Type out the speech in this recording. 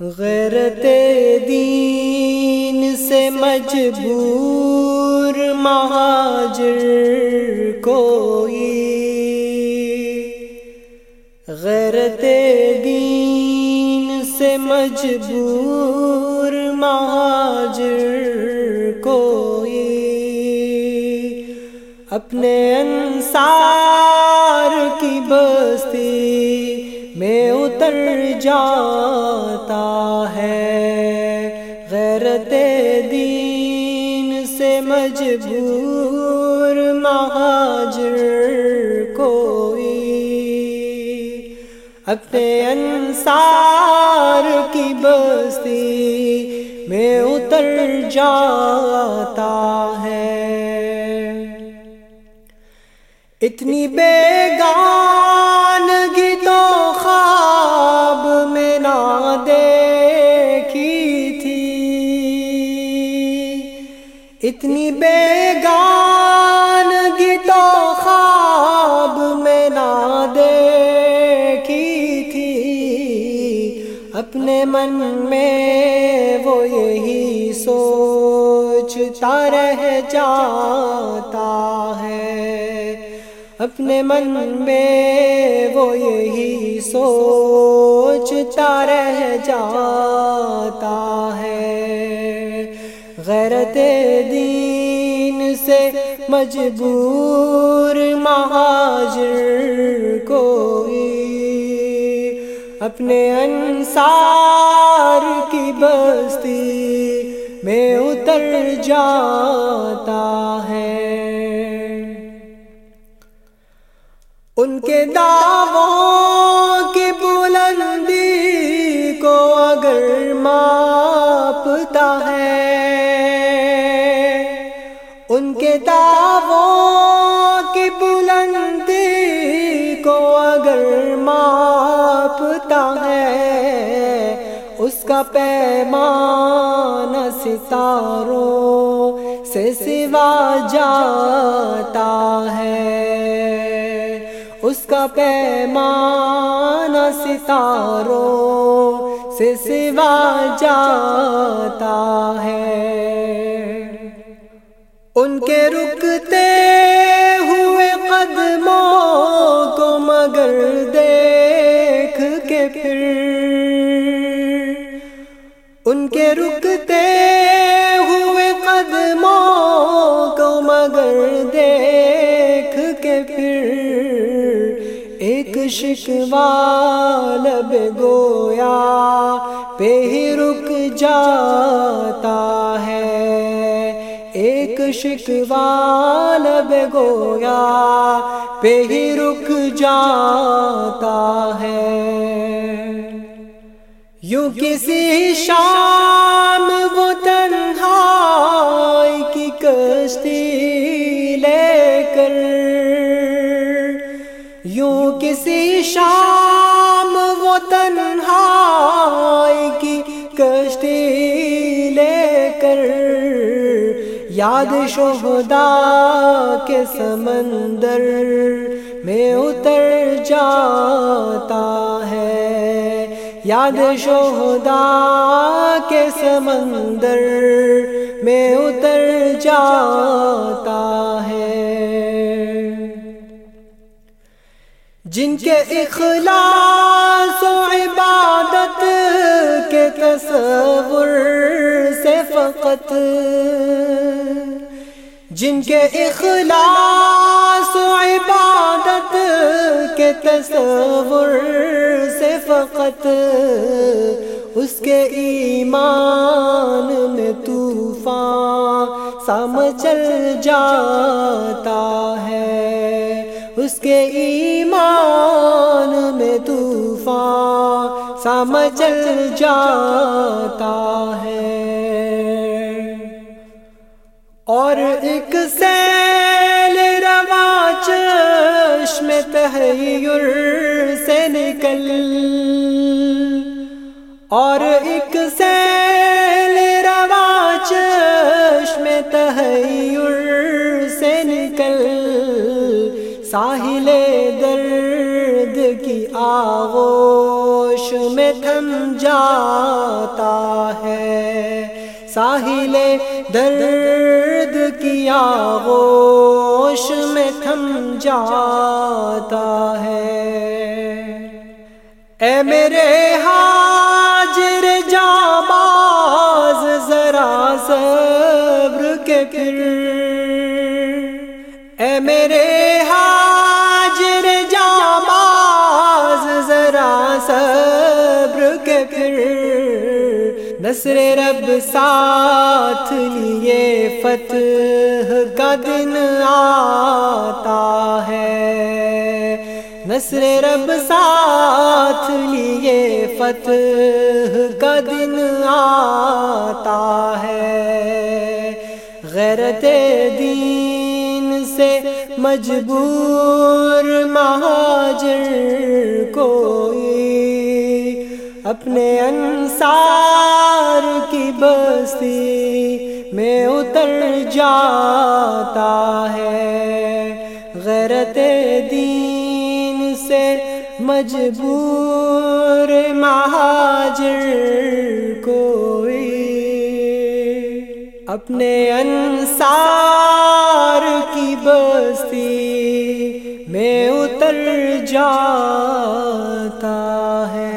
غیرت دین سے مجبور مہاجر کوئی غیرت دین سے مجبور مہاجر کوئی اپنے انصار کی بستی میں اتر جاتا ہے۔ غیرت دین سے مجبور مہاجر کوئی۔ اپنے انصار کی بستی میں اتر جاتا ہے۔ اتنی بیگانگی اتنی بیگانگی تو خواب میں نہ دیکھی تھی۔ اپنے من میں وہ یہی سوچتا رہ جاتا ہے۔ اپنے من میں وہ یہی سوچتا رہ جاتا ہے۔ غیرت دین سے مجبور مہاجر کوئی اپنے انصار کی بستی میں اتر جاتا ہے۔ ان کے دعووں ان کے دعووں کی بلندی کو اگر ماپتا ہے، اس کا پیمان ستاروں سے سوا جاتا ہے۔ اس کا پیمان ستاروں سے سوا جاتا ہے۔ ان کے رکتے ہوئے قدموں کو مگر دیکھ کے پھر۔ ان کے رکتے ہوئے قدموں کو مگر دیکھ کے پھر۔ ایک شکوا لب گویا پہ ہی رک جاتا شکوا لب گویا، پہ ہی رک جاتا ہے۔ یوں کسی شام وہ تنہائی کی کشتی لے کر۔ یوں کسی شام وہ تنہائی کی کشتی یاد شہدا کے سمندر میں اتر جاتا ہے۔ یاد شہدا کے سمندر میں اتر جاتا ہے۔ جن کے اخلاص و عبادت کے تصور سے فقط جن کے اخلاص و عبادت کے تصور سے فقط، اس کے ایمان میں طوفان سم چل جاتا ہے، اس کے ایمان میں طوفان سم چل جاتا ہے۔ اور ایک سیل روا چشم تحیر سے نکل۔ اور ایک سیل روا چشم تحیر سے نکل۔ ساحل درد کی آغوش میں تھم جا ساحل درد کیا گوش میں تھم جاتا ہے۔ اے میرے حاجر جاباز ذرا صبر کے پھر۔ اے میرے حاجر نصر رب ساتھ لیے فتح کا دن آتا ہے۔ نصر رب ساتھ لیے فتح کا دن آتا ہے۔ غیرت دین سے مجبور مہاجر کوئی، اپنے انصار کی بستی میں اتر جاتا ہے۔ غیرت دین سے مجبور مہاجر کوئی۔ اپنے انصار کی بستی میں اتر جاتا ہے۔